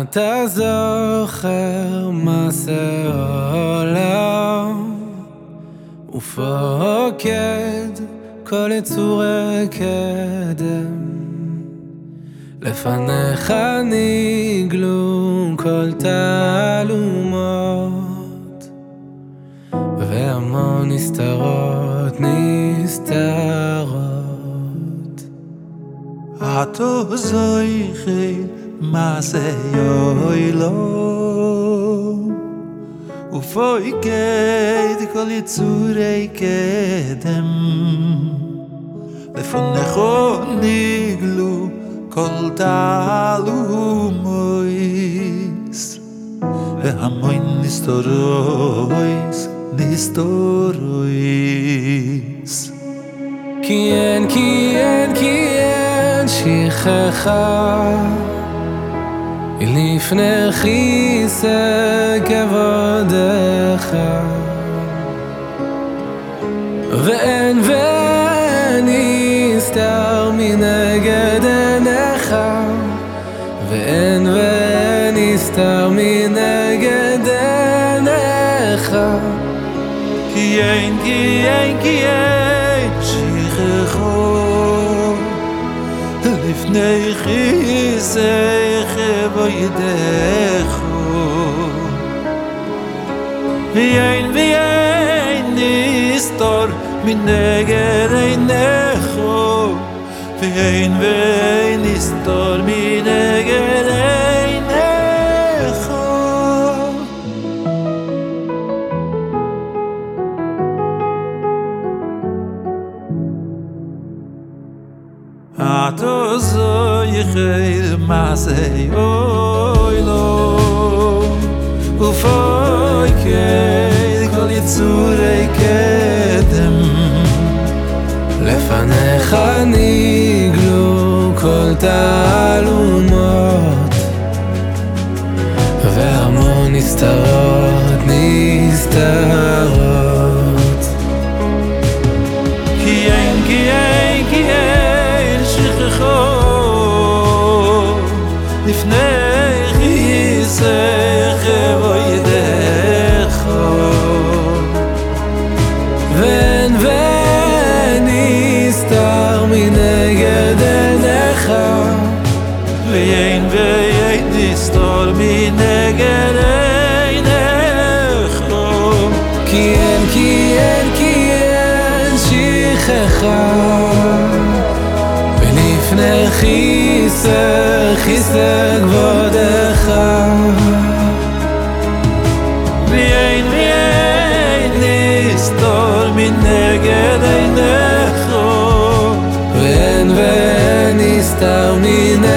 אתה זוכר מעשה עולם? ופוקד כל יצורי קדם לפניך נגלו כל תעלומות והמון נסתרות נסתרות. אַטו זויך מאסע יוילו ופוי גייט קול יצורי קדם לפונך ניגלו כל תעלו מויס והמוין נסתורויס נסתורויס כי אין, כי אין, כי אין שכחה לפני כבודך ואין ואין נסתר מנגד עיניך. ואין ואין נסתר מנגד עיניך. כי אין, כי אין, כי אין לפני חיסך בידךו ואין ואין נסתור מנגד עיניךו ואין ואין נסתור מנגד עיניךו אַטו זויך מאסע אוילו ופוי קיי כל יצורי קדם לפניך נגלו כל תעלומות. והמון נסתרות נסתרות לפני חיסך וידךו ואין ואין נסתר מנגד עיניך ואין ואין נסתור מנגד עיניךו כי אין כי אין כי אין שכחה. ולפני כיסא down in